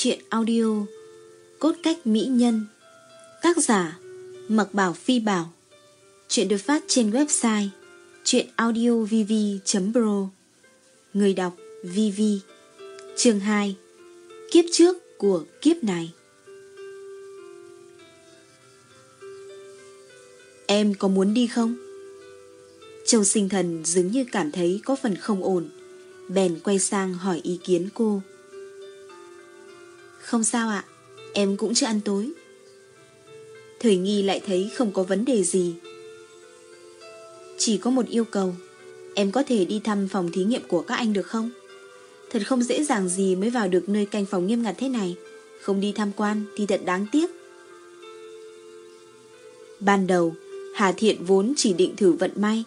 truyện chuyện audio Cốt cách mỹ nhân. Tác giả Mặc Bảo Phi Bảo. Chuyện được phát trên website chuyệnaudiovv.pro Người đọc VV Chương 2 Kiếp trước của kiếp này. Em có muốn đi không? Châu sinh thần dường như cảm thấy có phần không ổn. Bèn quay sang hỏi ý kiến cô. Không sao ạ, Em cũng chưa ăn tối. Thời nghi lại thấy không có vấn đề gì. Chỉ có một yêu cầu, Em có thể đi thăm phòng thí nghiệm của các anh được không? Thật không dễ dàng gì mới vào được nơi canh phòng nghiêm ngặt thế này. Không đi tham quan thì thật đáng tiếc. Ban đầu, Hà Thiện vốn chỉ định thử vận may.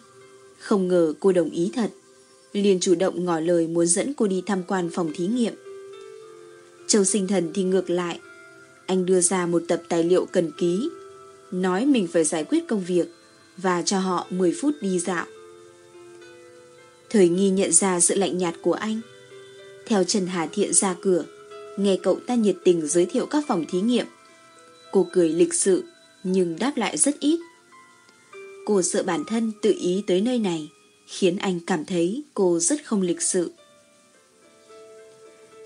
Không ngờ cô đồng ý thật. Liền chủ động ngỏ lời muốn dẫn cô đi tham quan phòng thí nghiệm. Châu sinh thần thì ngược lại. Anh đưa ra một tập tài liệu cần ký, nói mình phải giải quyết công việc và cho họ 10 phút đi dạo. Thời nghi nhận ra sự lạnh nhạt của anh. Theo Trần Hà Thiện ra cửa, nghe cậu ta nhiệt tình giới thiệu các phòng thí nghiệm. Cô cười lịch sự, nhưng đáp lại rất ít. Cô sợ bản thân tự ý tới nơi này khiến anh cảm thấy cô rất không lịch sự.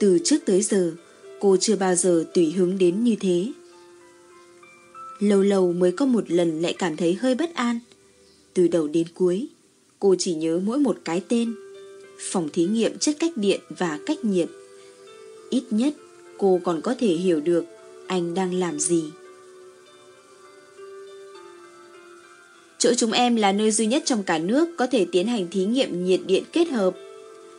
Từ trước tới giờ, cô chưa bao giờ tùy hứng đến như thế. Lâu lâu mới có một lần lại cảm thấy hơi bất an. Từ đầu đến cuối, cô chỉ nhớ mỗi một cái tên. Phòng thí nghiệm chất cách điện và cách nhiệt. Ít nhất, cô còn có thể hiểu được anh đang làm gì. Chỗ chúng em là nơi duy nhất trong cả nước có thể tiến hành thí nghiệm nhiệt điện kết hợp.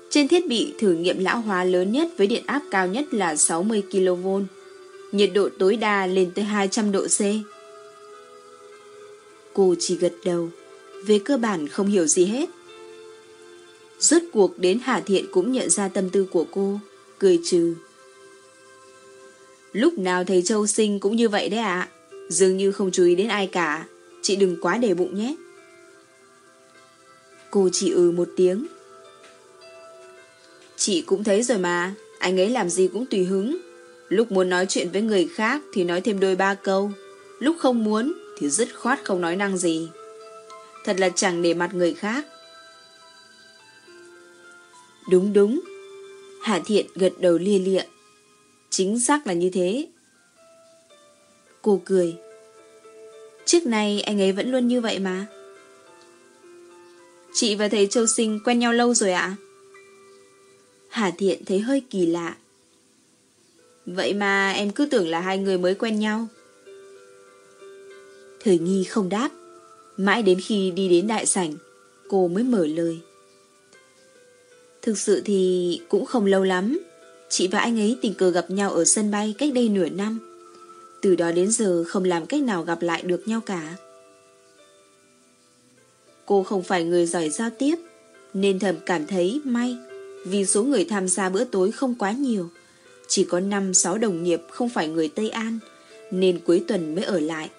Trên thiết bị thử nghiệm lão hóa lớn nhất với điện áp cao nhất là 60 kV. Nhiệt độ tối đa lên tới 200 độ C. Cô chỉ gật đầu, về cơ bản không hiểu gì hết. Rốt cuộc đến Hà Thiện cũng nhận ra tâm tư của cô, cười trừ. Lúc nào thầy Châu Sinh cũng như vậy đấy ạ, dường như không chú ý đến ai cả. Chị đừng quá để bụng nhé Cô chỉ ừ một tiếng Chị cũng thấy rồi mà. Anh ấy làm gì cũng tùy hứng. Lúc muốn nói chuyện với người khác Thì nói thêm đôi ba câu. Lúc không muốn thì dứt khoát không nói năng gì. Thật là chẳng để mặt người khác. Đúng đúng. Hạ thiện gật đầu lia lịa. Chính xác là như thế. Cô cười. Trước nay anh ấy vẫn luôn như vậy mà. Chị và thầy Châu Sinh quen nhau lâu rồi ạ? Hà Thiện thấy hơi kỳ lạ. Vậy mà em cứ tưởng là hai người mới quen nhau. Thời nghi không đáp. Mãi đến khi đi đến đại sảnh, cô mới mở lời. Thực sự thì cũng không lâu lắm. Chị và anh ấy tình cờ gặp nhau ở sân bay cách đây nửa năm. Từ đó đến giờ không làm cách nào gặp lại được nhau cả. Cô không phải người giỏi giao tiếp, nên thầm cảm thấy may vì số người tham gia bữa tối không quá nhiều. Chỉ có 5-6 đồng nghiệp không phải người Tây An, nên cuối tuần mới ở lại.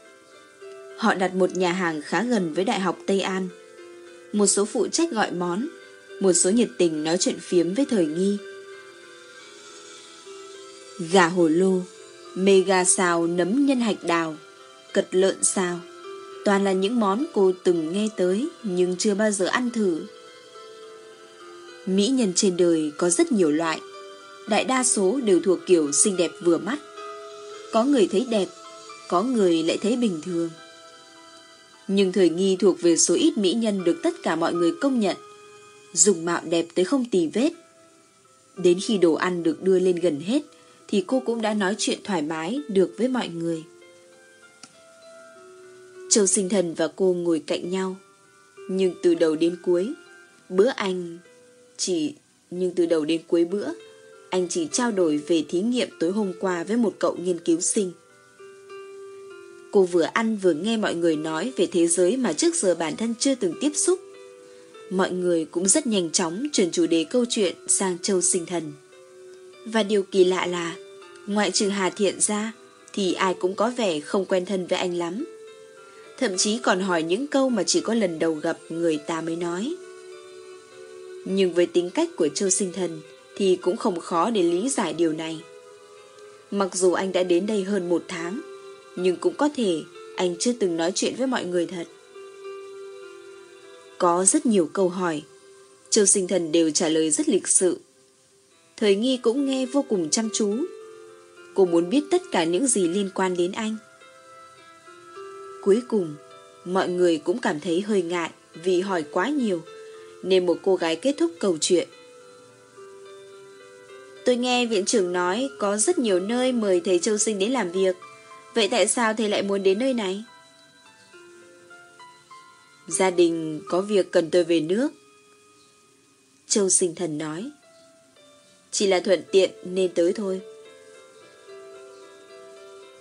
Họ đặt một nhà hàng khá gần với Đại học Tây An. Một số phụ trách gọi món, một số nhiệt tình nói chuyện phiếm với thời nghi. Gà hồ lô Mega xào nấm nhân hạch đào, cật lợn xào. Toàn là những món cô từng nghe tới nhưng chưa bao giờ ăn thử. Mỹ nhân trên đời có rất nhiều loại. Đại đa số đều thuộc kiểu xinh đẹp vừa mắt. Có người thấy đẹp, có người lại thấy bình thường. Nhưng thời nghi thuộc về số ít mỹ nhân được tất cả mọi người công nhận. Dùng mạo đẹp tới không tì vết. Đến khi đồ ăn được đưa lên gần hết, thì cô cũng đã nói chuyện thoải mái được với mọi người. Châu sinh thần và cô ngồi cạnh nhau. Nhưng từ đầu đến cuối, bữa anh chỉ... Nhưng từ đầu đến cuối bữa, anh chỉ trao đổi về thí nghiệm tối hôm qua với một cậu nghiên cứu sinh. Cô vừa ăn vừa nghe mọi người nói về thế giới mà trước giờ bản thân chưa từng tiếp xúc. Mọi người cũng rất nhanh chóng chuyển chủ đề câu chuyện sang châu sinh thần. Và điều kỳ lạ là, ngoại trừ Hà Thiện ra, thì ai cũng có vẻ không quen thân với anh lắm. Thậm chí còn hỏi những câu mà chỉ có lần đầu gặp người ta mới nói. Nhưng với tính cách của Châu Sinh Thần thì cũng không khó để lý giải điều này. Mặc dù anh đã đến đây hơn một tháng, nhưng cũng có thể anh chưa từng nói chuyện với mọi người thật. Có rất nhiều câu hỏi, Châu Sinh Thần đều trả lời rất lịch sự. Thời nghi cũng nghe vô cùng chăm chú. Cô muốn biết tất cả những gì liên quan đến anh. Cuối cùng, mọi người cũng cảm thấy hơi ngại vì hỏi quá nhiều, nên một cô gái kết thúc câu chuyện. Tôi nghe viện trưởng nói có rất nhiều nơi mời thầy Châu Sinh đến làm việc. Vậy tại sao thầy lại muốn đến nơi này? Gia đình có việc cần tôi về nước. Châu Sinh Thần nói. Chỉ là thuận tiện nên tới thôi.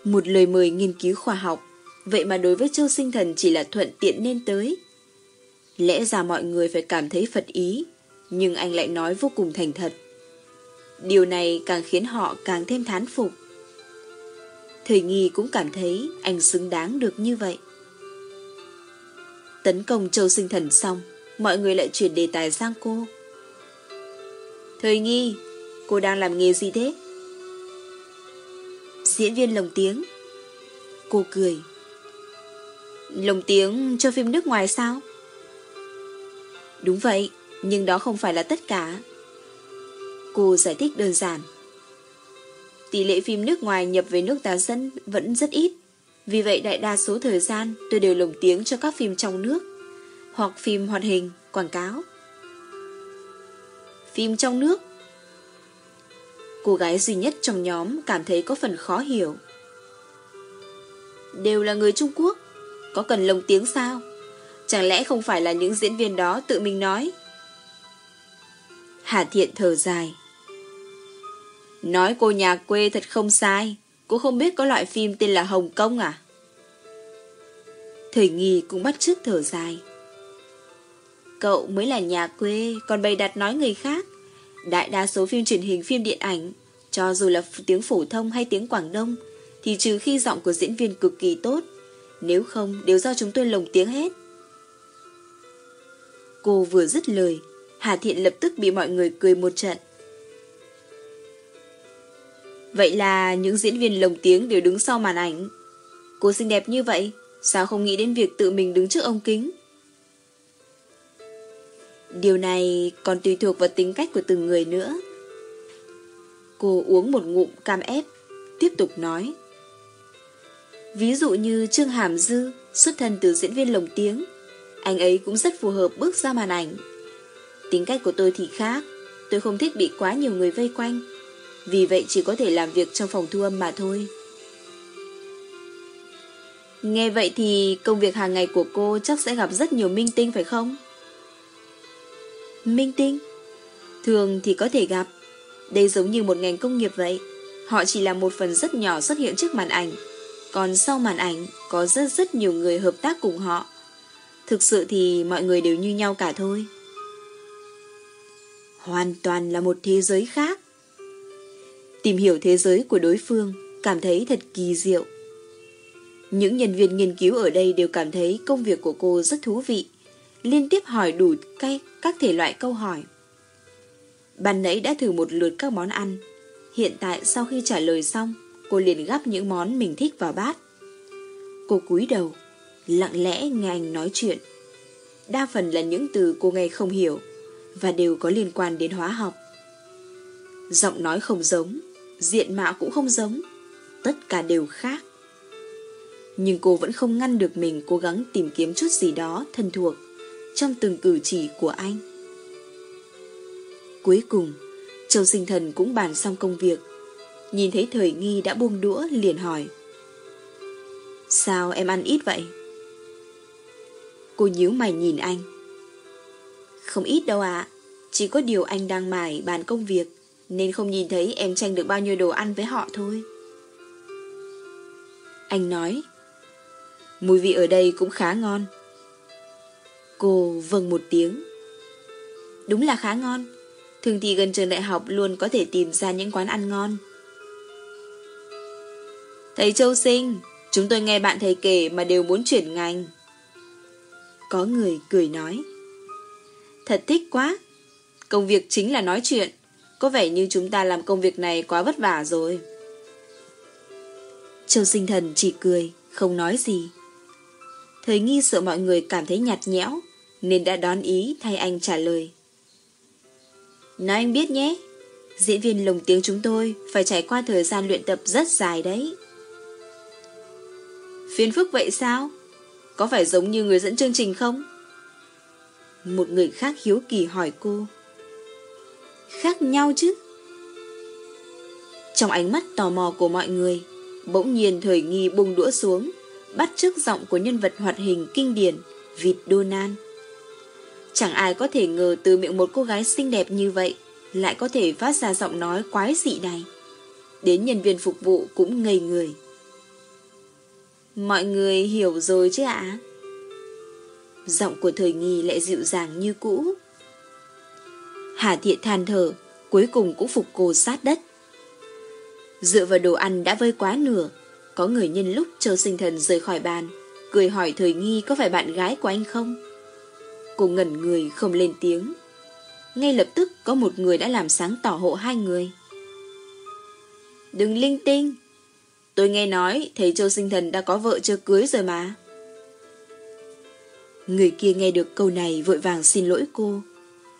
Một lời mời nghiên cứu khoa học, vậy mà đối với Châu Sinh Thần chỉ là thuận tiện nên tới. Lẽ ra mọi người phải cảm thấy phật ý, nhưng anh lại nói vô cùng thành thật. Điều này càng khiến họ càng thêm thán phục. Thời nghi cũng cảm thấy anh xứng đáng được như vậy. Tấn công châu sinh thần xong, mọi người lại chuyển đề tài sang cô. Thời nghi, cô đang làm nghề gì thế? Diễn viên lồng tiếng. Cô cười. Lồng tiếng cho phim nước ngoài sao? Đúng vậy, nhưng đó không phải là tất cả. Cô giải thích đơn giản. Tỷ lệ phim nước ngoài nhập về nước ta dân vẫn rất ít. Vì vậy đại đa số thời gian tôi đều lồng tiếng cho các phim trong nước hoặc phim hoạt hình, quảng cáo. Phim trong nước Cô gái duy nhất trong nhóm cảm thấy có phần khó hiểu. Đều là người Trung Quốc, có cần lồng tiếng sao? Chẳng lẽ không phải là những diễn viên đó tự mình nói? Hà Thiện thở dài. Nói cô nhà quê thật không sai. Cô không biết có loại phim tên là Hồng Kông à? Thời nghi cũng bắt chước thở dài. Cậu mới là nhà quê, còn bày đặt nói người khác. Đại đa số phim truyền hình, phim điện ảnh, cho dù là tiếng phổ thông hay tiếng Quảng Đông, thì trừ khi giọng của diễn viên cực kỳ tốt, nếu không đều do chúng tôi lồng tiếng hết. Cô vừa dứt lời, Hà Thiện lập tức bị mọi người cười một trận. Vậy là những diễn viên lồng tiếng đều đứng sau màn ảnh. Cô xinh đẹp như vậy, sao không nghĩ đến việc tự mình đứng trước ông kính? Điều này còn tùy thuộc vào tính cách của từng người nữa. Cô uống một ngụm cam ép, tiếp tục nói. Ví dụ như Trương Hàm Dư, xuất thân từ diễn viên lồng tiếng, anh ấy cũng rất phù hợp bước ra màn ảnh. Tính cách của tôi thì khác, tôi không thích bị quá nhiều người vây quanh, vì vậy chỉ có thể làm việc trong phòng thu âm mà thôi. Nghe vậy thì công việc hàng ngày của cô chắc sẽ gặp rất nhiều minh tinh phải không? Minh tinh? Thường thì có thể gặp. Đây giống như một ngành công nghiệp vậy. Họ chỉ là một phần rất nhỏ xuất hiện trước màn ảnh. Còn sau màn ảnh có rất rất nhiều người hợp tác cùng họ. Thực sự thì mọi người đều như nhau cả thôi. Hoàn toàn là một thế giới khác. Tìm hiểu thế giới của đối phương cảm thấy thật kỳ diệu. Những nhân viên nghiên cứu ở đây đều cảm thấy công việc của cô rất thú vị, liên tiếp hỏi đủ cách các thể loại câu hỏi. Bạn nãy đã thử một lượt các món ăn, hiện tại sau khi trả lời xong, cô liền gắp những món mình thích vào bát. Cô cúi đầu, lặng lẽ nghe anh nói chuyện. Đa phần là những từ cô nghe không hiểu và đều có liên quan đến hóa học. Giọng nói không giống, diện mạo cũng không giống, tất cả đều khác. Nhưng cô vẫn không ngăn được mình cố gắng tìm kiếm chút gì đó thân thuộc trong từng cử chỉ của anh. Cuối cùng, Châu Sinh Thần cũng bàn xong công việc. Nhìn thấy thời nghi đã buông đũa liền hỏi. Sao em ăn ít vậy? Cô nhíu mày nhìn anh. Không ít đâu ạ. Chỉ có điều anh đang mải bàn công việc nên không nhìn thấy em tranh được bao nhiêu đồ ăn với họ thôi. Anh nói Mùi vị ở đây cũng khá ngon. Cô vâng một tiếng. Đúng là khá ngon. Thường thì gần trường đại học luôn có thể tìm ra những quán ăn ngon. Thầy Châu Sinh, chúng tôi nghe bạn thầy kể mà đều muốn chuyển ngành. Có người cười nói. Thật thích quá. Công việc chính là nói chuyện. Có vẻ như chúng ta làm công việc này quá vất vả rồi. Châu sinh thần chỉ cười, không nói gì. Thời nghi sợ mọi người cảm thấy nhạt nhẽo, nên đã đón ý thay anh trả lời. Nói anh biết nhé, diễn viên lồng tiếng chúng tôi phải trải qua thời gian luyện tập rất dài đấy. Phiền phức vậy sao? Có phải giống như người dẫn chương trình không? Một người khác hiếu kỳ hỏi cô. Khác nhau chứ? Trong ánh mắt tò mò của mọi người, bỗng nhiên thời nghi bung đũa xuống, bắt chước giọng của nhân vật hoạt hình kinh điển, vịt Donan. Chẳng ai có thể ngờ từ miệng một cô gái xinh đẹp như vậy lại có thể phát ra giọng nói quái dị này. Đến nhân viên phục vụ cũng ngây người. Mọi người hiểu rồi chứ ạ? Giọng của thời nghi lại dịu dàng như cũ. Hà thiện than thở, cuối cùng cũng phục cô sát đất. Dựa vào đồ ăn đã vơi quá nửa, có người nhân lúc châu sinh thần rời khỏi bàn, cười hỏi thời nghi có phải bạn gái của anh không? Cô ngẩn người không lên tiếng. Ngay lập tức có một người đã làm sáng tỏ hộ hai người. Đừng linh tinh. Tôi nghe nói thầy Châu Sinh Thần đã có vợ chưa cưới rồi mà. Người kia nghe được câu này vội vàng xin lỗi cô.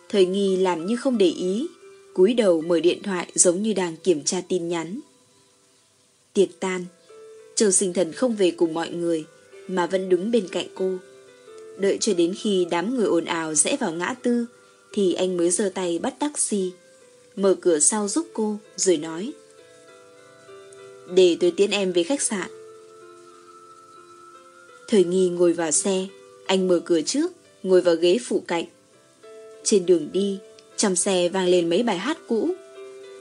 Thời nghi làm như không để ý, cúi đầu mở điện thoại giống như đang kiểm tra tin nhắn. Tiệc tan, Châu Sinh Thần không về cùng mọi người, mà vẫn đứng bên cạnh cô. Đợi cho đến khi đám người ồn ào rẽ vào ngã tư, thì anh mới giơ tay bắt taxi, mở cửa sau giúp cô, rồi nói. Để tôi tiễn em về khách sạn. Thời nghi ngồi vào xe, anh mở cửa trước, ngồi vào ghế phụ cạnh. Trên đường đi, trong xe vang lên mấy bài hát cũ.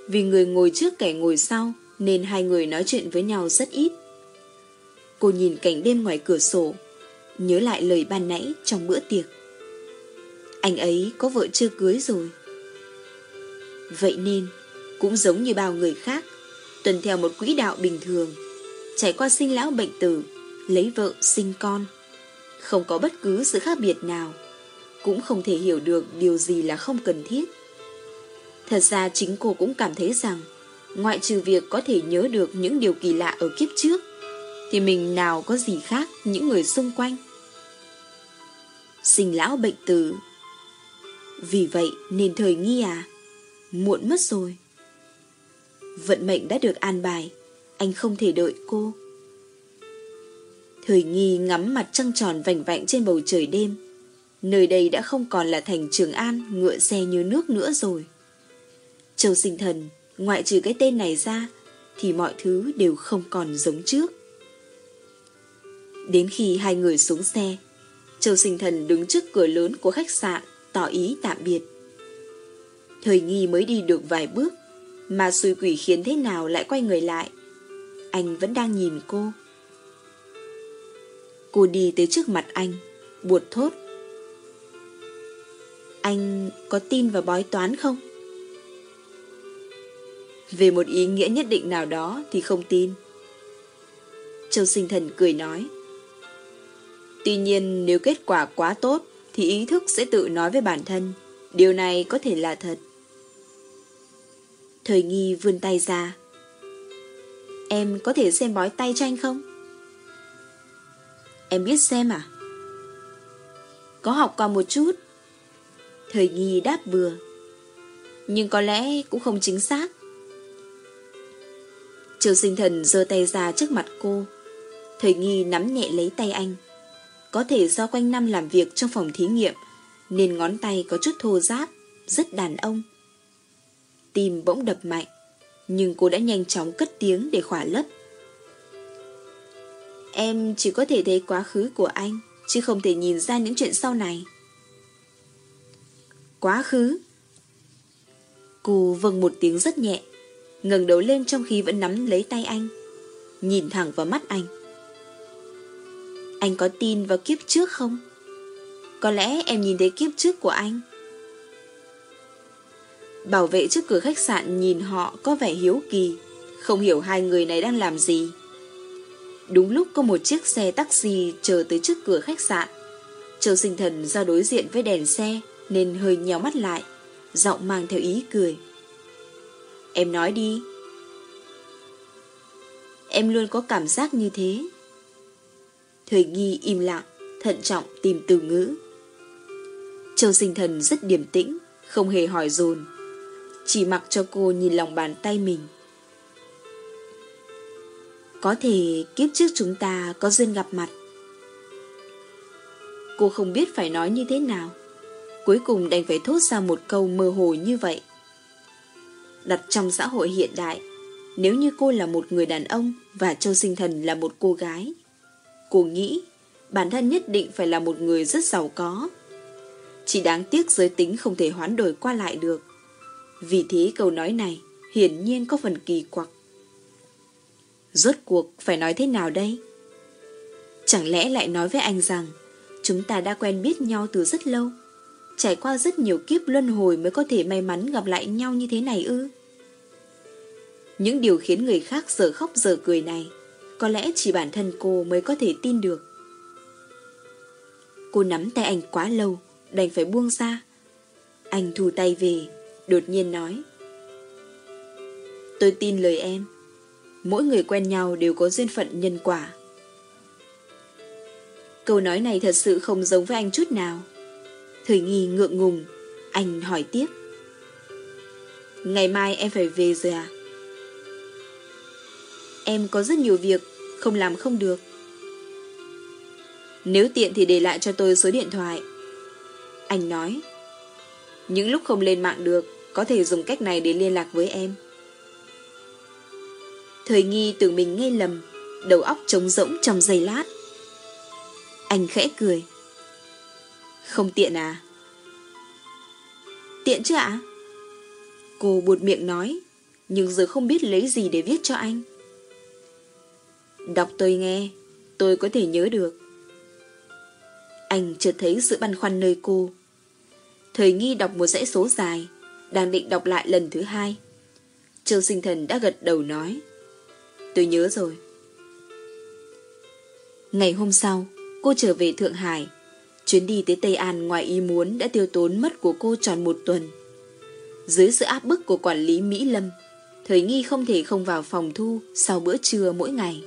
Vì người ngồi trước kẻ ngồi sau, nên hai người nói chuyện với nhau rất ít. Cô nhìn cảnh đêm ngoài cửa sổ, nhớ lại lời ban nãy trong bữa tiệc. Anh ấy có vợ chưa cưới rồi. Vậy nên, cũng giống như bao người khác, tuần theo một quỹ đạo bình thường, trải qua sinh lão bệnh tử, lấy vợ sinh con. Không có bất cứ sự khác biệt nào, cũng không thể hiểu được điều gì là không cần thiết. Thật ra chính cô cũng cảm thấy rằng, ngoại trừ việc có thể nhớ được những điều kỳ lạ ở kiếp trước, thì mình nào có gì khác những người xung quanh. Sinh lão bệnh tử Vì vậy nên thời nghi à Muộn mất rồi Vận mệnh đã được an bài. Anh không thể đợi cô. Thời nghi ngắm mặt trăng tròn vành vạnh trên bầu trời đêm. Nơi đây đã không còn là thành Trường An, Ngựa xe như nước nữa rồi. Châu sinh thần, Ngoại trừ cái tên này ra, Thì mọi thứ đều không còn giống trước. Đến khi hai người xuống xe, Châu sinh thần đứng trước cửa lớn của khách sạn, Tỏ ý tạm biệt. Thời nghi mới đi được vài bước mà xui quỷ khiến thế nào lại quay người lại. Anh vẫn đang nhìn cô. Cô đi tới trước mặt anh, Buột thốt. Anh có tin vào bói toán không? Về một ý nghĩa nhất định nào đó thì không tin. Châu sinh thần cười nói. Tuy nhiên nếu kết quả quá tốt thì ý thức sẽ tự nói với bản thân, điều này có thể là thật. Thời nghi vươn tay ra. Em có thể xem bói tay cho anh không? Em biết xem à? Có học qua một chút. Thời nghi đáp bừa. Nhưng có lẽ cũng không chính xác. Triều sinh thần giơ tay ra trước mặt cô. Thời nghi nắm nhẹ lấy tay anh. Có thể do quanh năm làm việc trong phòng thí nghiệm nên ngón tay có chút thô ráp, rất đàn ông. Tim bỗng đập mạnh, nhưng cô đã nhanh chóng cất tiếng để khỏa lấp. Em chỉ có thể thấy quá khứ của anh, chứ không thể nhìn ra những chuyện sau này. Quá khứ? Cô vâng một tiếng rất nhẹ, ngẩng đầu lên trong khi vẫn nắm lấy tay anh, nhìn thẳng vào mắt anh. Anh có tin vào kiếp trước không? Có lẽ em nhìn thấy kiếp trước của anh. Bảo vệ trước cửa khách sạn nhìn họ có vẻ hiếu kỳ, không hiểu hai người này đang làm gì. Đúng lúc có một chiếc xe taxi chờ tới trước cửa khách sạn. Châu sinh thần ra đối diện với đèn xe nên hơi nhéo mắt lại, giọng mang theo ý cười. Em nói đi. Em luôn có cảm giác như thế. Thời nghi im lặng, thận trọng tìm từ ngữ. Châu sinh thần rất điềm tĩnh, không hề hỏi dồn chỉ mặc cho cô nhìn lòng bàn tay mình. Có thể kiếp trước chúng ta có duyên gặp mặt. Cô không biết phải nói như thế nào. Cuối cùng đành phải thốt ra một câu mơ hồ như vậy. Đặt trong xã hội hiện đại, nếu như cô là một người đàn ông và Châu Sinh Thần là một cô gái, cô nghĩ bản thân nhất định phải là một người rất giàu có. Chỉ đáng tiếc giới tính không thể hoán đổi qua lại được. Vì thế câu nói này hiển nhiên có phần kỳ quặc. Rốt cuộc phải nói thế nào đây? Chẳng lẽ lại nói với anh rằng chúng ta đã quen biết nhau từ rất lâu, trải qua rất nhiều kiếp luân hồi mới có thể may mắn gặp lại nhau như thế này ư? Những điều khiến người khác giờ khóc giờ cười này có lẽ chỉ bản thân cô mới có thể tin được. Cô nắm tay anh quá lâu, đành phải buông ra. Anh thu tay về, đột nhiên nói. Tôi tin lời em. Mỗi người quen nhau đều có duyên phận nhân quả. Câu nói này thật sự không giống với anh chút nào. Thời nghi ngượng ngùng, anh hỏi tiếp. Ngày mai em phải về rồi à? Em có rất nhiều việc, không làm không được. Nếu tiện thì để lại cho tôi số điện thoại. Anh nói. Những lúc không lên mạng được, có thể dùng cách này để liên lạc với em. Thời nghi tưởng mình nghe lầm, đầu óc trống rỗng trong giây lát. Anh khẽ cười. Không tiện à? Tiện chứ ạ? Cô buột miệng nói, nhưng giờ không biết lấy gì để viết cho anh. Đọc tôi nghe, tôi có thể nhớ được. Anh chợt thấy sự băn khoăn nơi cô. Thời nghi đọc một dãy số dài, đang định đọc lại lần thứ hai. Trương sinh thần đã gật đầu nói. Tôi nhớ rồi. Ngày hôm sau, cô trở về Thượng Hải. Chuyến đi tới Tây An ngoài ý muốn đã tiêu tốn mất của cô tròn một tuần. Dưới sự áp bức của quản lý Mỹ Lâm, Thời nghi không thể không vào phòng thu sau bữa trưa mỗi ngày.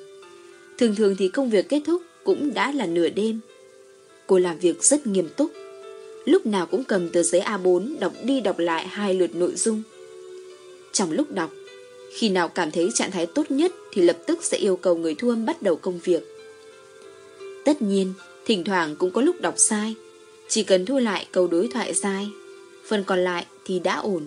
Thường thường thì công việc kết thúc cũng đã là nửa đêm. Cô làm việc rất nghiêm túc. Lúc nào cũng cầm tờ giấy A4 đọc đi đọc lại hai lượt nội dung. Trong lúc đọc, khi nào cảm thấy trạng thái tốt nhất thì lập tức sẽ yêu cầu người thu âm bắt đầu công việc. Tất nhiên, thỉnh thoảng cũng có lúc đọc sai. Chỉ cần thu lại câu đối thoại sai. Phần còn lại thì đã ổn.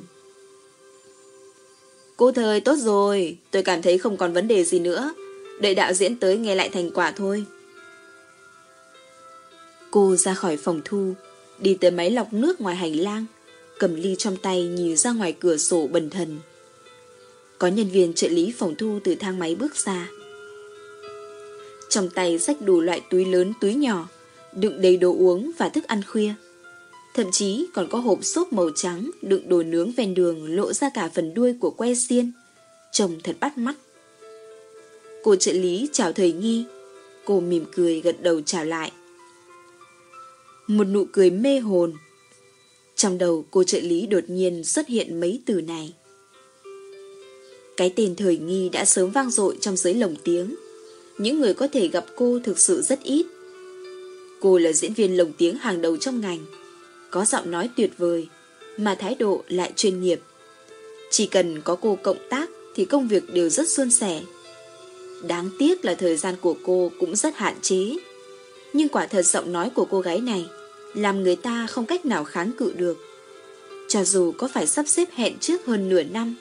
Cô thời tốt rồi, tôi cảm thấy không còn vấn đề gì nữa. Đợi đạo diễn tới nghe lại thành quả thôi. Cô ra khỏi phòng thu, đi tới máy lọc nước ngoài hành lang, cầm ly trong tay nhìn ra ngoài cửa sổ bần thần. Có nhân viên trợ lý phòng thu từ thang máy bước ra. Trong tay sách đủ loại túi lớn túi nhỏ, đựng đầy đồ uống và thức ăn khuya. Thậm chí còn có hộp xốp màu trắng đựng đồ nướng ven đường lộ ra cả phần đuôi của que xiên. Trông thật bắt mắt. Cô trợ lý chào thời nghi. Cô mỉm cười gật đầu chào lại. Một nụ cười mê hồn. Trong đầu cô trợ lý đột nhiên xuất hiện mấy từ này. Cái tên thời nghi đã sớm vang dội trong giới lồng tiếng. Những người có thể gặp cô thực sự rất ít. Cô là diễn viên lồng tiếng hàng đầu trong ngành. Có giọng nói tuyệt vời, mà thái độ lại chuyên nghiệp. Chỉ cần có cô cộng tác thì công việc đều rất suôn sẻ. Đáng tiếc là thời gian của cô cũng rất hạn chế. Nhưng quả thật giọng nói của cô gái này làm người ta không cách nào kháng cự được. Cho dù có phải sắp xếp hẹn trước hơn nửa năm,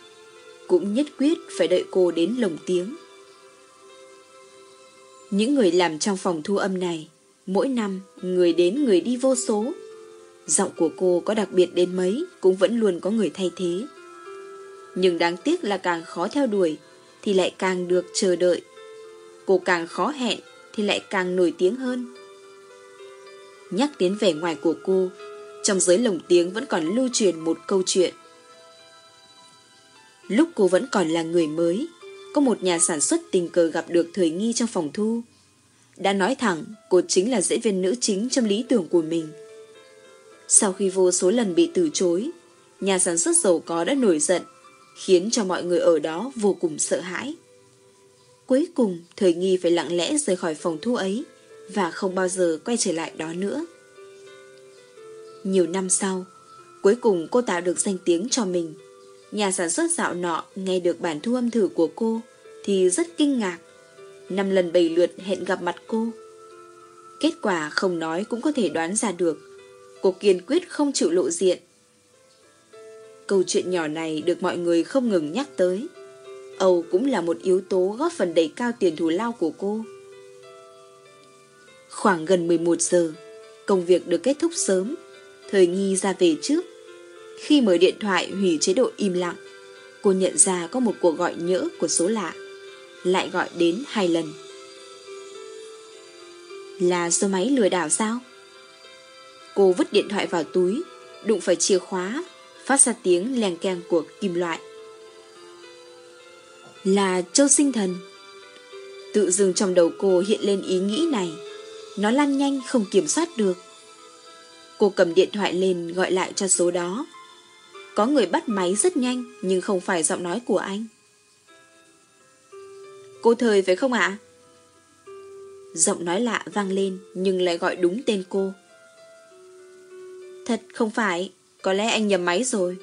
cũng nhất quyết phải đợi cô đến lồng tiếng. Những người làm trong phòng thu âm này, mỗi năm người đến người đi vô số. Giọng của cô có đặc biệt đến mấy cũng vẫn luôn có người thay thế. Nhưng đáng tiếc là càng khó theo đuổi thì lại càng được chờ đợi. Cô càng khó hẹn thì lại càng nổi tiếng hơn. Nhắc đến vẻ ngoài của cô, trong giới lồng tiếng vẫn còn lưu truyền một câu chuyện. Lúc cô vẫn còn là người mới, có một nhà sản xuất tình cờ gặp được thời nghi trong phòng thu. Đã nói thẳng, cô chính là diễn viên nữ chính trong lý tưởng của mình. Sau khi vô số lần bị từ chối, nhà sản xuất giàu có đã nổi giận, khiến cho mọi người ở đó vô cùng sợ hãi. Cuối cùng, thời nghi phải lặng lẽ rời khỏi phòng thu ấy và không bao giờ quay trở lại đó nữa. Nhiều năm sau, cuối cùng cô tạo được danh tiếng cho mình. Nhà sản xuất dạo nọ nghe được bản thu âm thử của cô thì rất kinh ngạc. Năm lần bảy lượt hẹn gặp mặt cô. Kết quả không nói cũng có thể đoán ra được. Cô kiên quyết không chịu lộ diện. Câu chuyện nhỏ này được mọi người không ngừng nhắc tới. Âu cũng là một yếu tố góp phần đẩy cao tiền thù lao của cô. Khoảng gần 11 giờ, công việc được kết thúc sớm, thời nghi ra về trước. Khi mở điện thoại hủy chế độ im lặng, cô nhận ra có một cuộc gọi nhỡ của số lạ, lại gọi đến hai lần. Là số máy lừa đảo sao? Cô vứt điện thoại vào túi, đụng phải chìa khóa, phát ra tiếng leng keng của kim loại. Là Châu Sinh Thần. Tự dưng trong đầu cô hiện lên ý nghĩ này. Nó lăn nhanh không kiểm soát được. Cô cầm điện thoại lên gọi lại cho số đó. Có người bắt máy rất nhanh nhưng không phải giọng nói của anh. Cô Thời phải không ạ? Giọng nói lạ vang lên nhưng lại gọi đúng tên cô. Thật không phải, có lẽ anh nhầm máy rồi.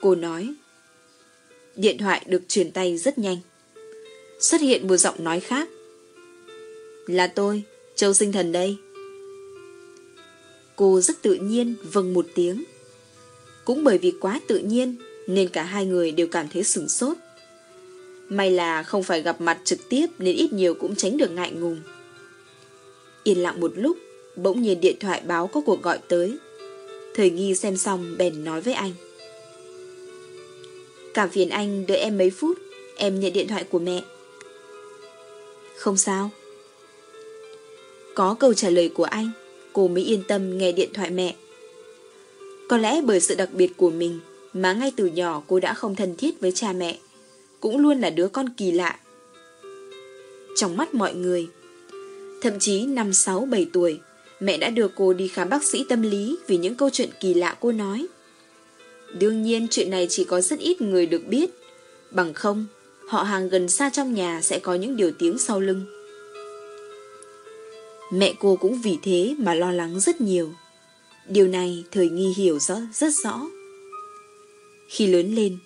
Cô nói. Điện thoại được truyền tay rất nhanh. Xuất hiện một giọng nói khác. Là tôi, Châu Sinh Thần đây. Cô rất tự nhiên vâng một tiếng. Cũng bởi vì quá tự nhiên nên cả hai người đều cảm thấy sửng sốt. May là không phải gặp mặt trực tiếp nên ít nhiều cũng tránh được ngại ngùng. Yên lặng một lúc, bỗng nhiên điện thoại báo có cuộc gọi tới. Thời nghi xem xong bèn nói với anh. Cảm phiền anh đợi em mấy phút, em nhận điện thoại của mẹ. Không sao. Có câu trả lời của anh, cô mới yên tâm nghe điện thoại mẹ. Có lẽ bởi sự đặc biệt của mình mà ngay từ nhỏ cô đã không thân thiết với cha mẹ, cũng luôn là đứa con kỳ lạ. Trong mắt mọi người, thậm chí năm sáu bảy tuổi, mẹ đã đưa cô đi khám bác sĩ tâm lý vì những câu chuyện kỳ lạ cô nói. Đương nhiên chuyện này chỉ có rất ít người được biết, bằng không, họ hàng gần xa trong nhà sẽ có những điều tiếng sau lưng. Mẹ cô cũng vì thế mà lo lắng rất nhiều. Điều này thời nghi hiểu rõ, rất rõ. Khi lớn lên,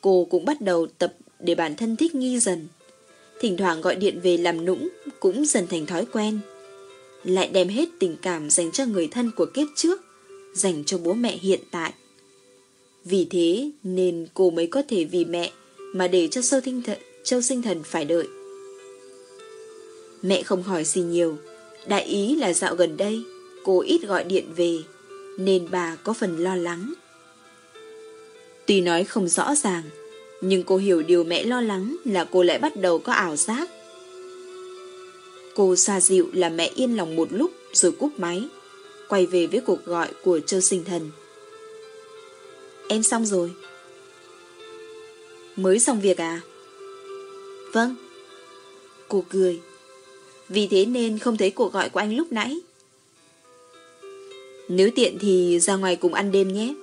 cô cũng bắt đầu tập để bản thân thích nghi dần. Thỉnh thoảng gọi điện về làm nũng cũng dần thành thói quen. Lại đem hết tình cảm dành cho người thân của kiếp trước, dành cho bố mẹ hiện tại. Vì thế nên cô mới có thể vì mẹ mà để cho sâu tinh thần, châu sinh thần phải đợi. Mẹ không hỏi gì nhiều, đại ý là dạo gần đây cô ít gọi điện về nên bà có phần lo lắng. Tuy nói không rõ ràng, nhưng cô hiểu điều mẹ lo lắng là cô lại bắt đầu có ảo giác. Cô xa dịu là mẹ yên lòng một lúc rồi cúp máy, quay về với cuộc gọi của Châu Sinh Thần. Em xong rồi. Mới xong việc à? Vâng. Cô cười. Vì thế nên không thấy cuộc gọi của anh lúc nãy. Nếu tiện thì ra ngoài cùng ăn đêm nhé.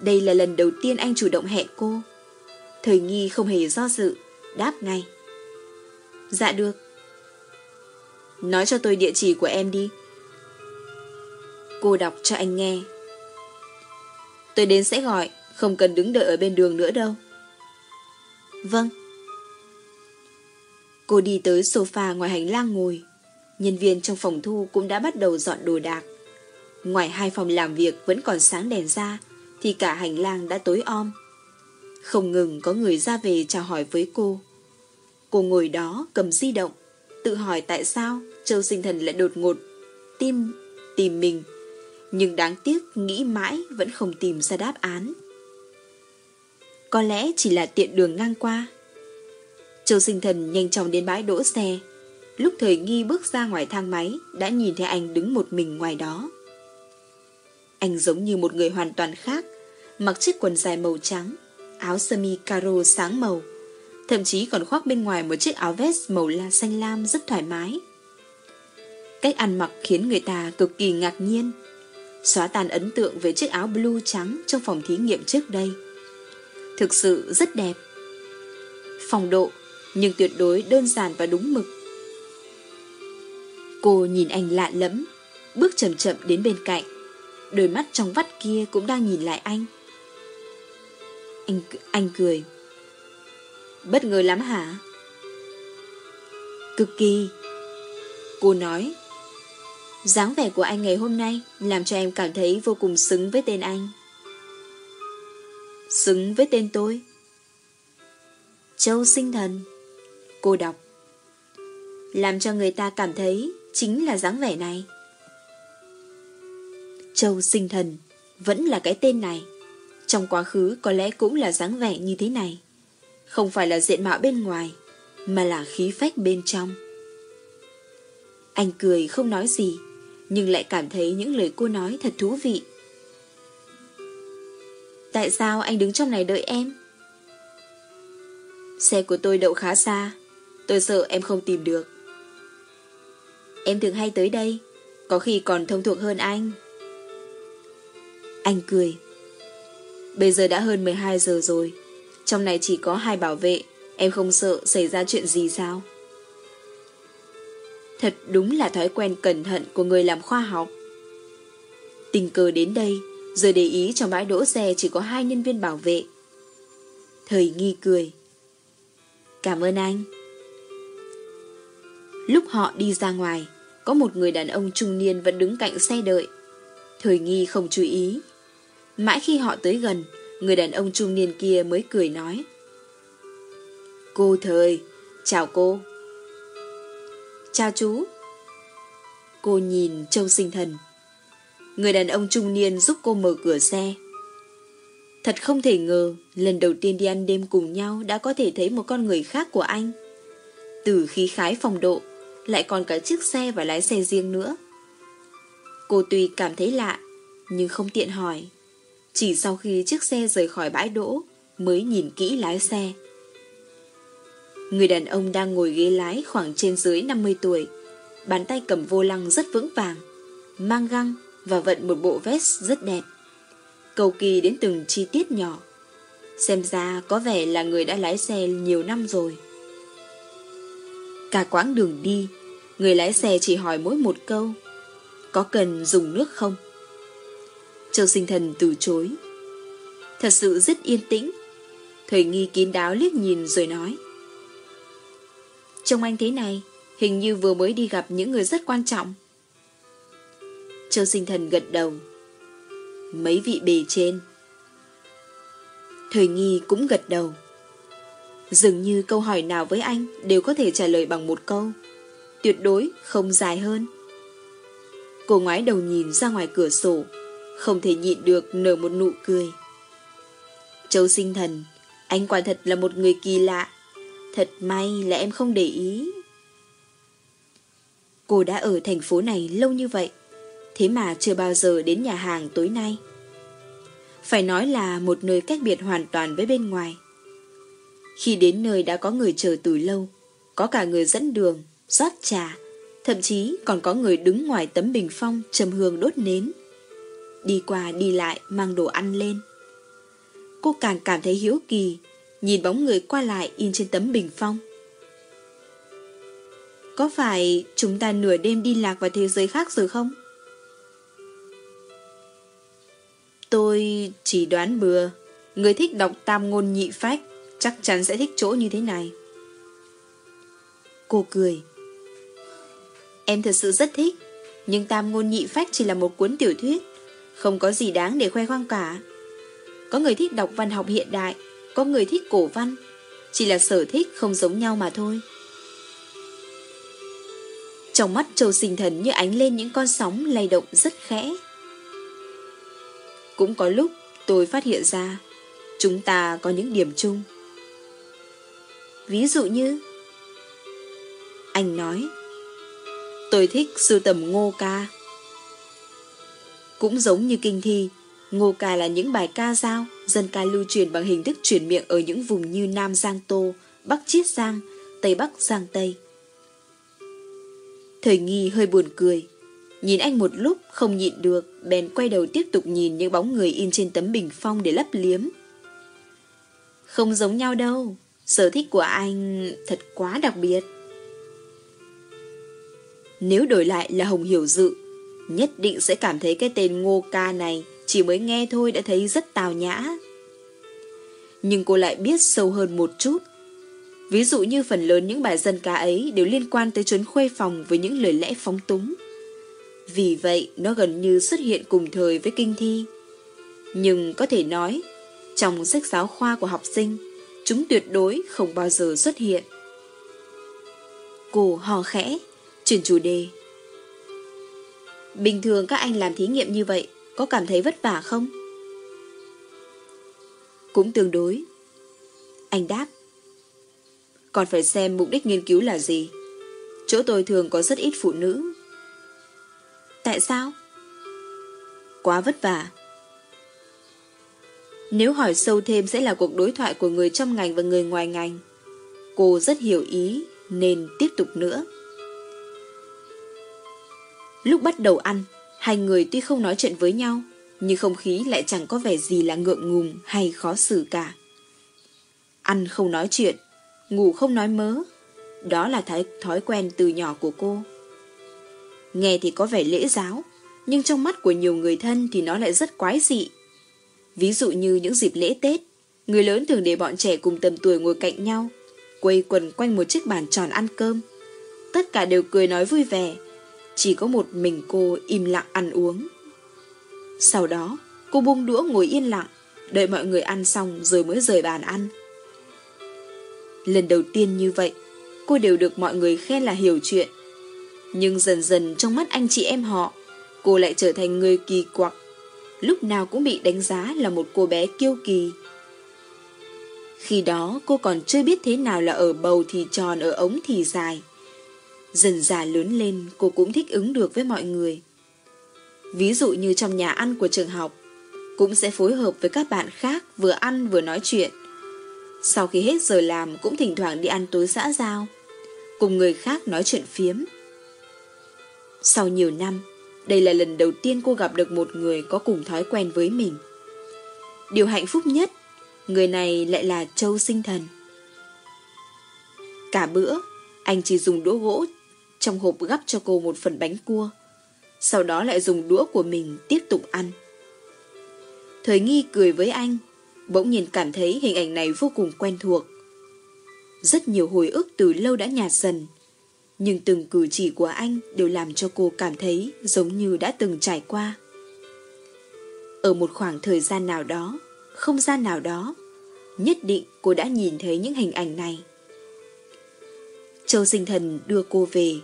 Đây là lần đầu tiên anh chủ động hẹn cô. Thời nghi không hề do dự, đáp ngay. Dạ được. Nói cho tôi địa chỉ của em đi. Cô đọc cho anh nghe. Tôi đến sẽ gọi, không cần đứng đợi ở bên đường nữa đâu. Vâng. Cô đi tới sofa ngoài hành lang ngồi. Nhân viên trong phòng thu cũng đã bắt đầu dọn đồ đạc. Ngoài hai phòng làm việc vẫn còn sáng đèn ra, thì cả hành lang đã tối om. Không ngừng có người ra về chào hỏi với cô. Cô ngồi đó cầm di động, tự hỏi tại sao Châu Sinh Thần lại đột ngột tim tìm mình nhưng đáng tiếc nghĩ mãi vẫn không tìm ra đáp án. Có lẽ chỉ là tiện đường ngang qua. Châu sinh thần nhanh chóng đến bãi đỗ xe. Lúc thời nghi bước ra ngoài thang máy đã nhìn thấy anh đứng một mình ngoài đó. Anh giống như một người hoàn toàn khác, mặc chiếc quần dài màu trắng, áo sơ mi caro sáng màu, thậm chí còn khoác bên ngoài một chiếc áo vest màu la xanh lam rất thoải mái. Cách ăn mặc khiến người ta cực kỳ ngạc nhiên xóa tan ấn tượng về chiếc áo blue trắng trong phòng thí nghiệm trước đây. Thực sự rất đẹp. Phòng độ, nhưng tuyệt đối đơn giản và đúng mực. Cô nhìn anh lạ lẫm, bước chậm chậm đến bên cạnh. Đôi mắt trong vắt kia cũng đang nhìn lại anh. Anh, anh cười. Bất ngờ lắm hả? Cực kỳ. Cô nói. dáng vẻ của anh ngày hôm nay làm cho em cảm thấy vô cùng xứng với tên anh. Xứng với tên tôi. Châu sinh thần. Cô đọc. Làm cho người ta cảm thấy chính là dáng vẻ này. Châu sinh thần vẫn là cái tên này. Trong quá khứ có lẽ cũng là dáng vẻ như thế này. Không phải là diện mạo bên ngoài, mà là khí phách bên trong. Anh cười không nói gì, nhưng lại cảm thấy những lời cô nói thật thú vị. Tại sao anh đứng trong này đợi em? Xe của tôi đậu khá xa, tôi sợ em không tìm được. Em thường hay tới đây, có khi còn thông thuộc hơn anh. Anh cười. Bây giờ đã hơn 12 giờ rồi, trong này chỉ có hai bảo vệ, em không sợ xảy ra chuyện gì sao? Thật đúng là thói quen cẩn thận của người làm khoa học. Tình cờ đến đây, giờ để ý trong bãi đỗ xe chỉ có hai nhân viên bảo vệ. Thời nghi cười. Cảm ơn anh. Lúc họ đi ra ngoài, có một người đàn ông trung niên vẫn đứng cạnh xe đợi. Thời nghi không chú ý. Mãi khi họ tới gần, người đàn ông trung niên kia mới cười nói. Cô thời, chào cô. Chào chú. Cô nhìn Châu Sinh Thần. Người đàn ông trung niên giúp cô mở cửa xe. Thật không thể ngờ, lần đầu tiên đi ăn đêm cùng nhau đã có thể thấy một con người khác của anh. Từ khí khái phòng độ, lại còn cả chiếc xe và lái xe riêng nữa. Cô tuy cảm thấy lạ, nhưng không tiện hỏi. Chỉ sau khi chiếc xe rời khỏi bãi đỗ, mới nhìn kỹ lái xe. Người đàn ông đang ngồi ghế lái khoảng trên dưới 50 tuổi, bàn tay cầm vô lăng rất vững vàng, mang găng và vận một bộ vest rất đẹp. Cầu kỳ đến từng chi tiết nhỏ. Xem ra có vẻ là người đã lái xe nhiều năm rồi. Cả quãng đường đi, người lái xe chỉ hỏi mỗi một câu. Có cần dùng nước không? Châu sinh thần từ chối. Thật sự rất yên tĩnh. Thời nghi kín đáo liếc nhìn rồi nói. Trông anh thế này, hình như vừa mới đi gặp những người rất quan trọng. Châu sinh thần gật đầu. Mấy vị bề trên. Thời nghi cũng gật đầu. Dường như câu hỏi nào với anh đều có thể trả lời bằng một câu. Tuyệt đối không dài hơn. Cô ngoái đầu nhìn ra ngoài cửa sổ, không thể nhịn được nở một nụ cười. Châu sinh thần, anh quả thật là một người kỳ lạ. Thật may là em không để ý. Cô đã ở thành phố này lâu như vậy, thế mà chưa bao giờ đến nhà hàng tối nay. Phải nói là một nơi cách biệt hoàn toàn với bên ngoài. Khi đến nơi đã có người chờ từ lâu, có cả người dẫn đường, rót trà, thậm chí còn có người đứng ngoài tấm bình phong trầm hương đốt nến. Đi qua đi lại mang đồ ăn lên. Cô càng cảm thấy hiếu kỳ, nhìn bóng người qua lại in trên tấm bình phong. Có phải chúng ta nửa đêm đi lạc vào thế giới khác rồi không? Tôi chỉ đoán bừa, người thích đọc tam ngôn nhị phách chắc chắn sẽ thích chỗ như thế này. Cô cười. Em thật sự rất thích, nhưng tam ngôn nhị phách chỉ là một cuốn tiểu thuyết, không có gì đáng để khoe khoang cả. Có người thích đọc văn học hiện đại, có người thích cổ văn, chỉ là sở thích không giống nhau mà thôi. Trong mắt Châu Sinh Thần như ánh lên những con sóng lay động rất khẽ. Cũng có lúc tôi phát hiện ra chúng ta có những điểm chung. Ví dụ như, Anh nói, Tôi thích sưu tầm ngô ca. Cũng giống như kinh thi, Ngô ca là những bài ca dao, Dân ca lưu truyền bằng hình thức truyền miệng Ở những vùng như Nam Giang Tô, Bắc Chiết Giang, Tây Bắc Giang Tây. Thời nghi hơi buồn cười, Nhìn anh một lúc không nhịn được, Bèn quay đầu tiếp tục nhìn những bóng người in trên tấm bình phong để lấp liếm. Không giống nhau đâu Sở thích của anh thật quá đặc biệt. Nếu đổi lại là Hồng Hiểu Dự, nhất định sẽ cảm thấy cái tên Ngô Ca này chỉ mới nghe thôi đã thấy rất tào nhã. Nhưng cô lại biết sâu hơn một chút. Ví dụ như phần lớn những bài dân ca ấy đều liên quan tới trốn khuê phòng với những lời lẽ phóng túng. Vì vậy, nó gần như xuất hiện cùng thời với kinh thi. Nhưng có thể nói, trong sách giáo khoa của học sinh, chúng tuyệt đối không bao giờ xuất hiện. Cô hò khẽ, chuyển chủ đề. Bình thường các anh làm thí nghiệm như vậy, có cảm thấy vất vả không? Cũng tương đối. Anh đáp. Còn phải xem mục đích nghiên cứu là gì. Chỗ tôi thường có rất ít phụ nữ. Tại sao? Quá vất vả. Nếu hỏi sâu thêm sẽ là cuộc đối thoại của người trong ngành và người ngoài ngành. Cô rất hiểu ý nên tiếp tục nữa. Lúc bắt đầu ăn, hai người tuy không nói chuyện với nhau, nhưng không khí lại chẳng có vẻ gì là ngượng ngùng hay khó xử cả. Ăn không nói chuyện, ngủ không nói mớ, đó là thái, thói quen từ nhỏ của cô. Nghe thì có vẻ lễ giáo, nhưng trong mắt của nhiều người thân thì nó lại rất quái dị. Ví dụ như những dịp lễ Tết, người lớn thường để bọn trẻ cùng tầm tuổi ngồi cạnh nhau, quây quần quanh một chiếc bàn tròn ăn cơm. Tất cả đều cười nói vui vẻ, chỉ có một mình cô im lặng ăn uống. Sau đó, cô buông đũa ngồi yên lặng, đợi mọi người ăn xong rồi mới rời bàn ăn. Lần đầu tiên như vậy, cô đều được mọi người khen là hiểu chuyện. Nhưng dần dần trong mắt anh chị em họ, cô lại trở thành người kỳ quặc, lúc nào cũng bị đánh giá là một cô bé kiêu kỳ. Khi đó cô còn chưa biết thế nào là ở bầu thì tròn, ở ống thì dài. Dần già lớn lên cô cũng thích ứng được với mọi người. Ví dụ như trong nhà ăn của trường học, cũng sẽ phối hợp với các bạn khác vừa ăn vừa nói chuyện. Sau khi hết giờ làm cũng thỉnh thoảng đi ăn tối xã giao, cùng người khác nói chuyện phiếm. Sau nhiều năm, đây là lần đầu tiên cô gặp được một người có cùng thói quen với mình. Điều hạnh phúc nhất, người này lại là Châu Sinh Thần. Cả bữa, anh chỉ dùng đũa gỗ trong hộp gắp cho cô một phần bánh cua. Sau đó lại dùng đũa của mình tiếp tục ăn. Thời nghi cười với anh, bỗng nhiên cảm thấy hình ảnh này vô cùng quen thuộc. Rất nhiều hồi ức từ lâu đã nhạt dần, nhưng từng cử chỉ của anh đều làm cho cô cảm thấy giống như đã từng trải qua. Ở một khoảng thời gian nào đó, không gian nào đó, nhất định cô đã nhìn thấy những hình ảnh này. Châu sinh thần đưa cô về,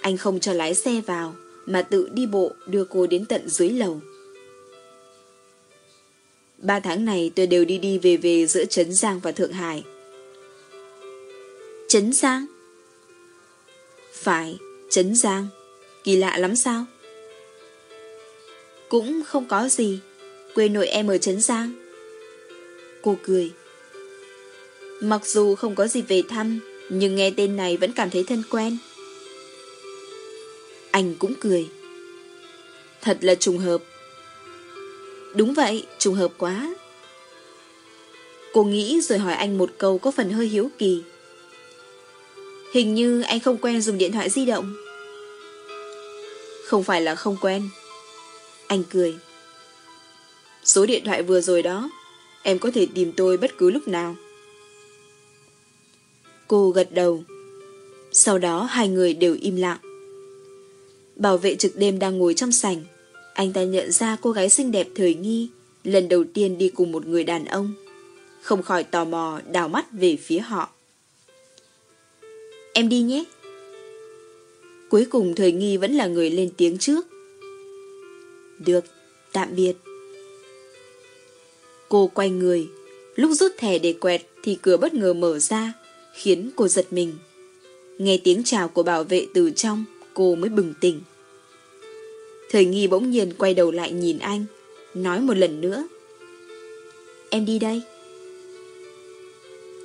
anh không cho lái xe vào, mà tự đi bộ đưa cô đến tận dưới lầu. Ba tháng này tôi đều đi đi về về giữa Trấn Giang và Thượng Hải. Trấn Giang? Phải, Trấn Giang. Kỳ lạ lắm sao? Cũng không có gì. Quê nội em ở Trấn Giang. Cô cười. Mặc dù không có gì về thăm, nhưng nghe tên này vẫn cảm thấy thân quen. Anh cũng cười. Thật là trùng hợp. Đúng vậy, trùng hợp quá. Cô nghĩ rồi hỏi anh một câu có phần hơi hiếu kỳ. Hình như anh không quen dùng điện thoại di động. Không phải là không quen. Anh cười. Số điện thoại vừa rồi đó, em có thể tìm tôi bất cứ lúc nào. Cô gật đầu. Sau đó hai người đều im lặng. Bảo vệ trực đêm đang ngồi trong sảnh. Anh ta nhận ra cô gái xinh đẹp thời nghi, lần đầu tiên đi cùng một người đàn ông. Không khỏi tò mò đào mắt về phía họ. Em đi nhé. Cuối cùng thời nghi vẫn là người lên tiếng trước. Được, tạm biệt. Cô quay người, lúc rút thẻ để quẹt thì cửa bất ngờ mở ra, khiến cô giật mình. Nghe tiếng chào của bảo vệ từ trong, cô mới bừng tỉnh. Thời nghi bỗng nhiên quay đầu lại nhìn anh, nói một lần nữa. Em đi đây.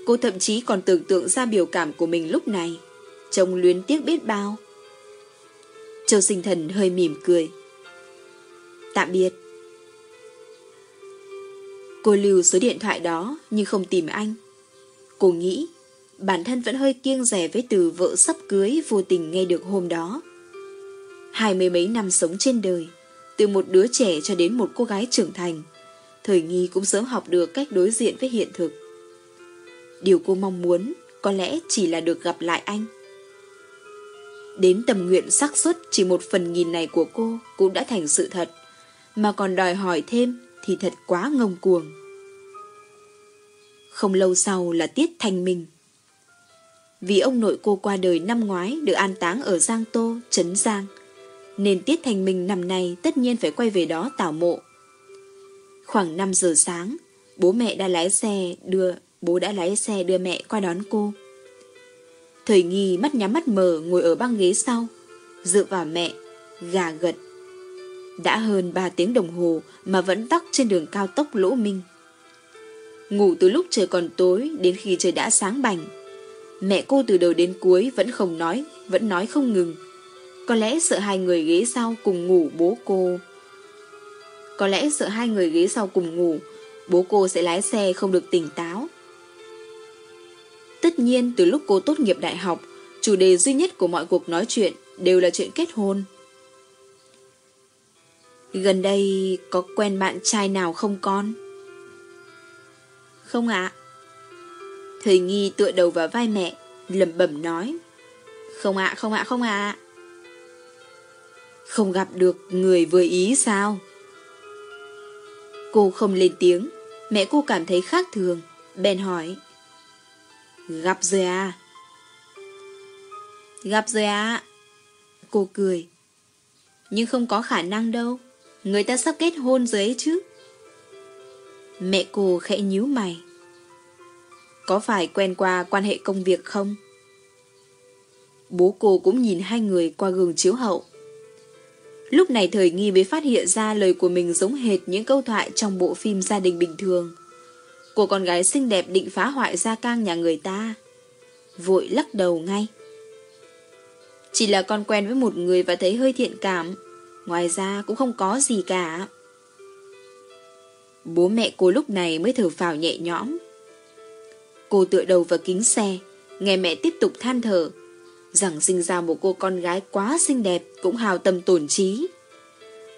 Cô thậm chí còn tưởng tượng ra biểu cảm của mình lúc này, trông luyến tiếc biết bao. Châu sinh thần hơi mỉm cười. Tạm biệt. Cô lưu số điện thoại đó nhưng không tìm anh. Cô nghĩ bản thân vẫn hơi kiêng rẻ với từ vợ sắp cưới vô tình nghe được hôm đó. Hai mươi mấy năm sống trên đời, từ một đứa trẻ cho đến một cô gái trưởng thành, thời nghi cũng sớm học được cách đối diện với hiện thực. Điều cô mong muốn có lẽ chỉ là được gặp lại anh. Đến tầm nguyện xác suất chỉ một phần nghìn này của cô cũng đã thành sự thật, mà còn đòi hỏi thêm thì thật quá ngông cuồng. Không lâu sau là Tiết Thanh Minh. Vì ông nội cô qua đời năm ngoái được an táng ở Giang Tô, Trấn Giang, nên Tiết Thanh Minh năm nay tất nhiên phải quay về đó tảo mộ. Khoảng 5 giờ sáng, bố mẹ đã lái xe đưa bố đã lái xe đưa mẹ qua đón cô. Thời nghi mắt nhắm mắt mờ ngồi ở băng ghế sau, dựa vào mẹ, gà gật. Đã hơn 3 tiếng đồng hồ mà vẫn tắc trên đường cao tốc Lỗ Minh. Ngủ từ lúc trời còn tối đến khi trời đã sáng bành. Mẹ cô từ đầu đến cuối vẫn không nói, vẫn nói không ngừng. Có lẽ sợ hai người ghế sau cùng ngủ bố cô. Có lẽ sợ hai người ghế sau cùng ngủ, bố cô sẽ lái xe không được tỉnh táo. Tất nhiên từ lúc cô tốt nghiệp đại học, chủ đề duy nhất của mọi cuộc nói chuyện đều là chuyện kết hôn. Gần đây có quen bạn trai nào không con? Không ạ. Thời nghi tựa đầu vào vai mẹ, lẩm bẩm nói. Không ạ, không ạ, không ạ. Không gặp được người vừa ý sao? Cô không lên tiếng, mẹ cô cảm thấy khác thường, bèn hỏi. Gặp rồi à? Gặp rồi à? Cô cười. Nhưng không có khả năng đâu. Người ta sắp kết hôn rồi ấy chứ. Mẹ cô khẽ nhíu mày. Có phải quen qua quan hệ công việc không? Bố cô cũng nhìn hai người qua gương chiếu hậu. Lúc này thời nghi mới phát hiện ra lời của mình giống hệt những câu thoại trong bộ phim gia đình bình thường. Cô con gái xinh đẹp định phá hoại gia cang nhà người ta. Vội lắc đầu ngay. Chỉ là con quen với một người và thấy hơi thiện cảm. Ngoài ra cũng không có gì cả. Bố mẹ cô lúc này mới thở phào nhẹ nhõm. Cô tựa đầu vào kính xe, nghe mẹ tiếp tục than thở, rằng sinh ra một cô con gái quá xinh đẹp cũng hào tâm tổn trí.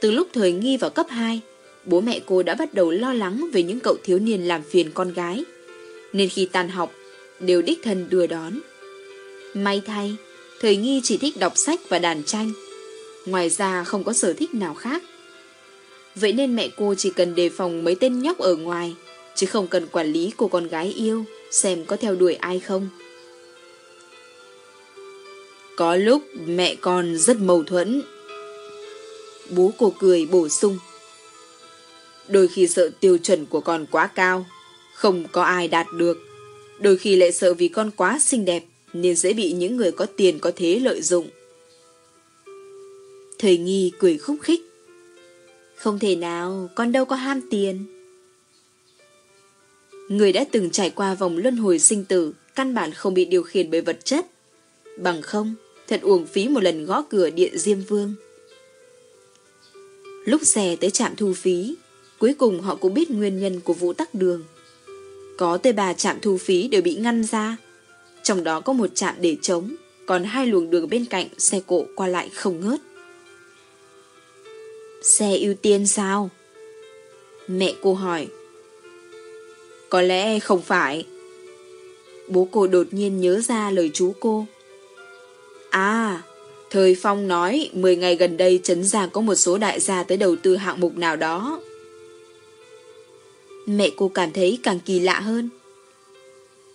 Từ lúc thời nghi vào cấp 2, bố mẹ cô đã bắt đầu lo lắng về những cậu thiếu niên làm phiền con gái. Nên khi tan học, đều đích thân đưa đón. May thay, thời nghi chỉ thích đọc sách và đàn tranh. Ngoài ra không có sở thích nào khác. Vậy nên mẹ cô chỉ cần đề phòng mấy tên nhóc ở ngoài, chứ không cần quản lý cô con gái yêu, xem có theo đuổi ai không. Có lúc mẹ con rất mâu thuẫn. Bố cô cười bổ sung. Đôi khi sợ tiêu chuẩn của con quá cao, không có ai đạt được. Đôi khi lại sợ vì con quá xinh đẹp nên dễ bị những người có tiền có thế lợi dụng. Thầy nghi cười khúc khích. Không thể nào, con đâu có ham tiền. Người đã từng trải qua vòng luân hồi sinh tử, căn bản không bị điều khiển bởi vật chất. Bằng không, thật uổng phí một lần gõ cửa điện Diêm Vương. Lúc xe tới trạm thu phí, cuối cùng họ cũng biết nguyên nhân của vụ tắc đường. Có tới ba trạm thu phí đều bị ngăn ra, trong đó có một trạm để trống, còn hai luồng đường bên cạnh xe cộ qua lại không ngớt. Xe ưu tiên sao? Mẹ cô hỏi. Có lẽ không phải. Bố cô đột nhiên nhớ ra lời chú cô. À, Thời Phong nói 10 ngày gần đây Trấn Giang có một số đại gia tới đầu tư hạng mục nào đó. Mẹ cô cảm thấy càng kỳ lạ hơn.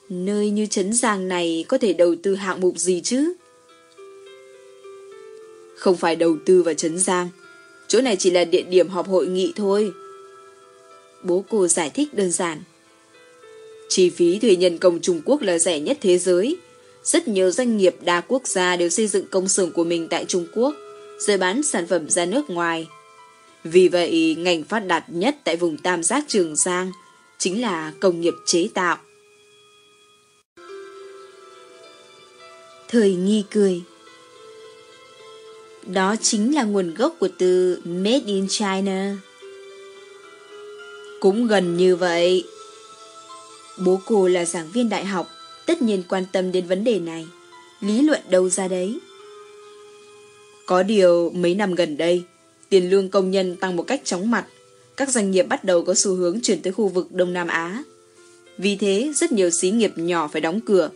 Nơi như Trấn Giang này có thể đầu tư hạng mục gì chứ? Không phải đầu tư vào Trấn Giang. Chỗ này chỉ là địa điểm họp hội nghị thôi. Bố cô giải thích đơn giản. Chi phí thuê nhân công Trung Quốc là rẻ nhất thế giới. Rất nhiều doanh nghiệp đa quốc gia đều xây dựng công xưởng của mình tại Trung Quốc, rồi bán sản phẩm ra nước ngoài. Vì vậy, ngành phát đạt nhất tại vùng Tam Giác Trường Giang chính là công nghiệp chế tạo. Thời nghi cười Đó chính là nguồn gốc của từ Made in China. Cũng gần như vậy. Bố cô là giảng viên đại học, tất nhiên quan tâm đến vấn đề này. Lý luận đâu ra đấy? Có điều mấy năm gần đây, tiền lương công nhân tăng một cách chóng mặt. Các doanh nghiệp bắt đầu có xu hướng chuyển tới khu vực Đông Nam Á. Vì thế, rất nhiều xí nghiệp nhỏ phải đóng cửa.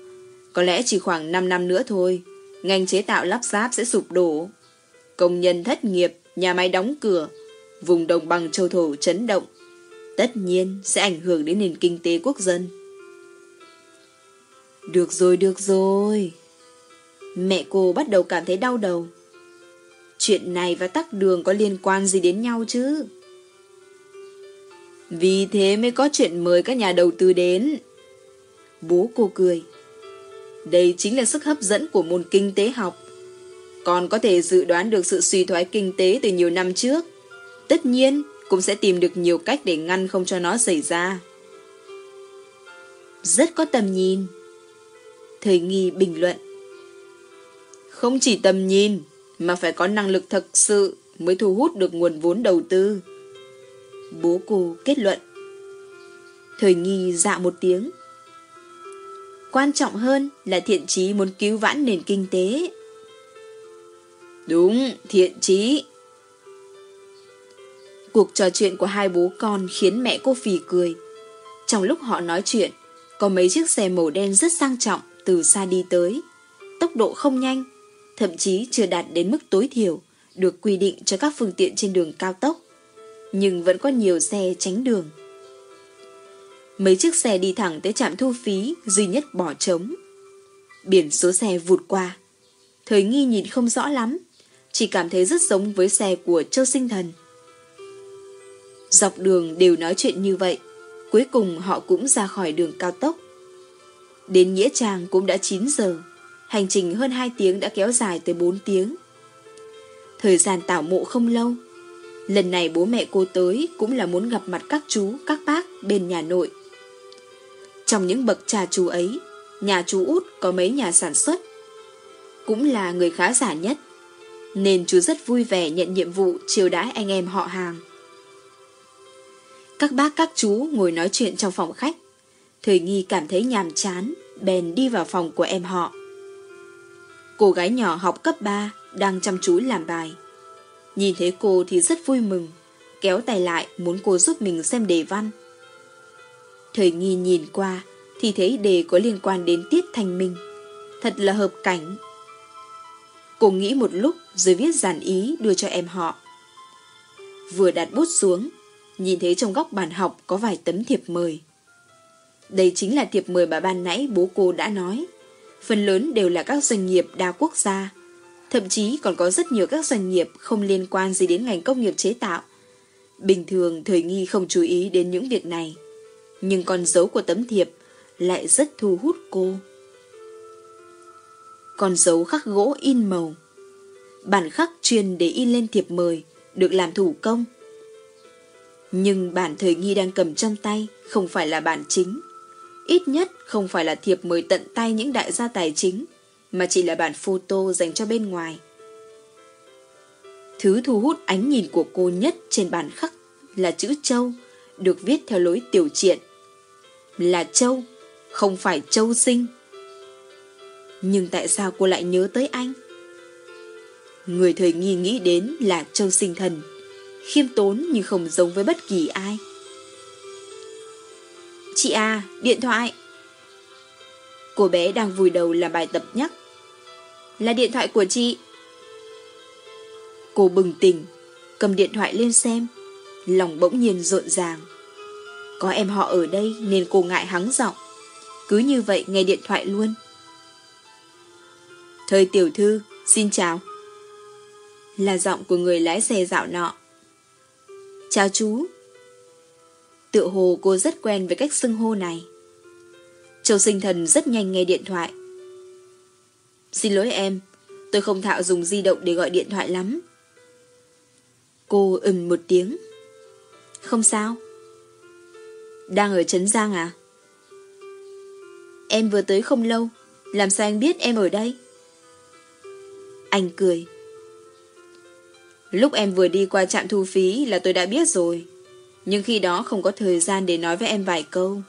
Có lẽ chỉ khoảng 5 năm nữa thôi, ngành chế tạo lắp ráp sẽ sụp đổ. Công nhân thất nghiệp, nhà máy đóng cửa, vùng đồng bằng châu thổ chấn động. Tất nhiên sẽ ảnh hưởng đến nền kinh tế quốc dân. Được rồi, được rồi. Mẹ cô bắt đầu cảm thấy đau đầu. Chuyện này và tắc đường có liên quan gì đến nhau chứ? Vì thế mới có chuyện mời các nhà đầu tư đến. Bố cô cười. Đây chính là sức hấp dẫn của môn kinh tế học. Còn có thể dự đoán được sự suy thoái kinh tế từ nhiều năm trước. Tất nhiên, cũng sẽ tìm được nhiều cách để ngăn không cho nó xảy ra. Rất có tầm nhìn. Thời nghi bình luận. Không chỉ tầm nhìn, mà phải có năng lực thật sự mới thu hút được nguồn vốn đầu tư. Bố cô kết luận. Thời nghi dạ một tiếng. Quan trọng hơn là thiện trí muốn cứu vãn nền kinh tế. Đúng, thiện trí. Cuộc trò chuyện của hai bố con khiến mẹ cô phì cười. Trong lúc họ nói chuyện, có mấy chiếc xe màu đen rất sang trọng từ xa đi tới. Tốc độ không nhanh, thậm chí chưa đạt đến mức tối thiểu được quy định cho các phương tiện trên đường cao tốc. Nhưng vẫn có nhiều xe tránh đường. Mấy chiếc xe đi thẳng tới trạm thu phí duy nhất bỏ trống. Biển số xe vụt qua. Thời nghi nhìn không rõ lắm, chỉ cảm thấy rất giống với xe của Châu Sinh Thần. Dọc đường đều nói chuyện như vậy, cuối cùng họ cũng ra khỏi đường cao tốc. Đến Nghĩa Trang cũng đã 9 giờ, hành trình hơn 2 tiếng đã kéo dài tới 4 tiếng. Thời gian tảo mộ không lâu, lần này bố mẹ cô tới cũng là muốn gặp mặt các chú, các bác bên nhà nội. Trong những bậc trà chú ấy, nhà chú út có mấy nhà sản xuất. Cũng là người khá giả nhất, nên chú rất vui vẻ nhận nhiệm vụ chiều đãi anh em họ hàng. Các bác các chú ngồi nói chuyện trong phòng khách. Thời nghi cảm thấy nhàm chán, bèn đi vào phòng của em họ. Cô gái nhỏ học cấp 3 đang chăm chú làm bài. Nhìn thấy cô thì rất vui mừng, kéo tay lại muốn cô giúp mình xem đề văn. Thời nghi nhìn qua thì thấy đề có liên quan đến tiết thanh minh. Thật là hợp cảnh. Cô nghĩ một lúc rồi viết giản ý đưa cho em họ. Vừa đặt bút xuống, nhìn thấy trong góc bàn học có vài tấm thiệp mời. Đây chính là thiệp mời bà ban nãy bố cô đã nói. Phần lớn đều là các doanh nghiệp đa quốc gia. Thậm chí còn có rất nhiều các doanh nghiệp không liên quan gì đến ngành công nghiệp chế tạo. Bình thường thời nghi không chú ý đến những việc này. Nhưng con dấu của tấm thiệp lại rất thu hút cô. Con dấu khắc gỗ in màu. Bản khắc chuyên để in lên thiệp mời, được làm thủ công nhưng bản thời nghi đang cầm trong tay không phải là bản chính. Ít nhất không phải là thiệp mời tận tay những đại gia tài chính, mà chỉ là bản photo dành cho bên ngoài. Thứ thu hút ánh nhìn của cô nhất trên bản khắc là chữ Châu, được viết theo lối tiểu triện. Là Châu, không phải Châu sinh. Nhưng tại sao cô lại nhớ tới anh? Người thời nghi nghĩ đến là Châu sinh thần khiêm tốn nhưng không giống với bất kỳ ai. Chị à, điện thoại. Cô bé đang vùi đầu làm bài tập nhắc. Là điện thoại của chị. Cô bừng tỉnh, cầm điện thoại lên xem, lòng bỗng nhiên rộn ràng. Có em họ ở đây nên cô ngại hắng giọng. Cứ như vậy nghe điện thoại luôn. Thời tiểu thư, xin chào. Là giọng của người lái xe dạo nọ. Chào chú. Tựa hồ cô rất quen với cách xưng hô này. Châu sinh thần rất nhanh nghe điện thoại. Xin lỗi em, tôi không thạo dùng di động để gọi điện thoại lắm. Cô ừm một tiếng. Không sao. Đang ở Trấn Giang à? Em vừa tới không lâu, làm sao anh biết em ở đây? Anh cười. Lúc em vừa đi qua trạm thu phí là tôi đã biết rồi. Nhưng khi đó không có thời gian để nói với em vài câu.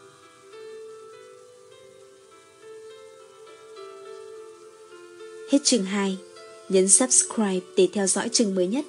Hết chương 2 Nhấn subscribe để theo dõi chương mới nhất.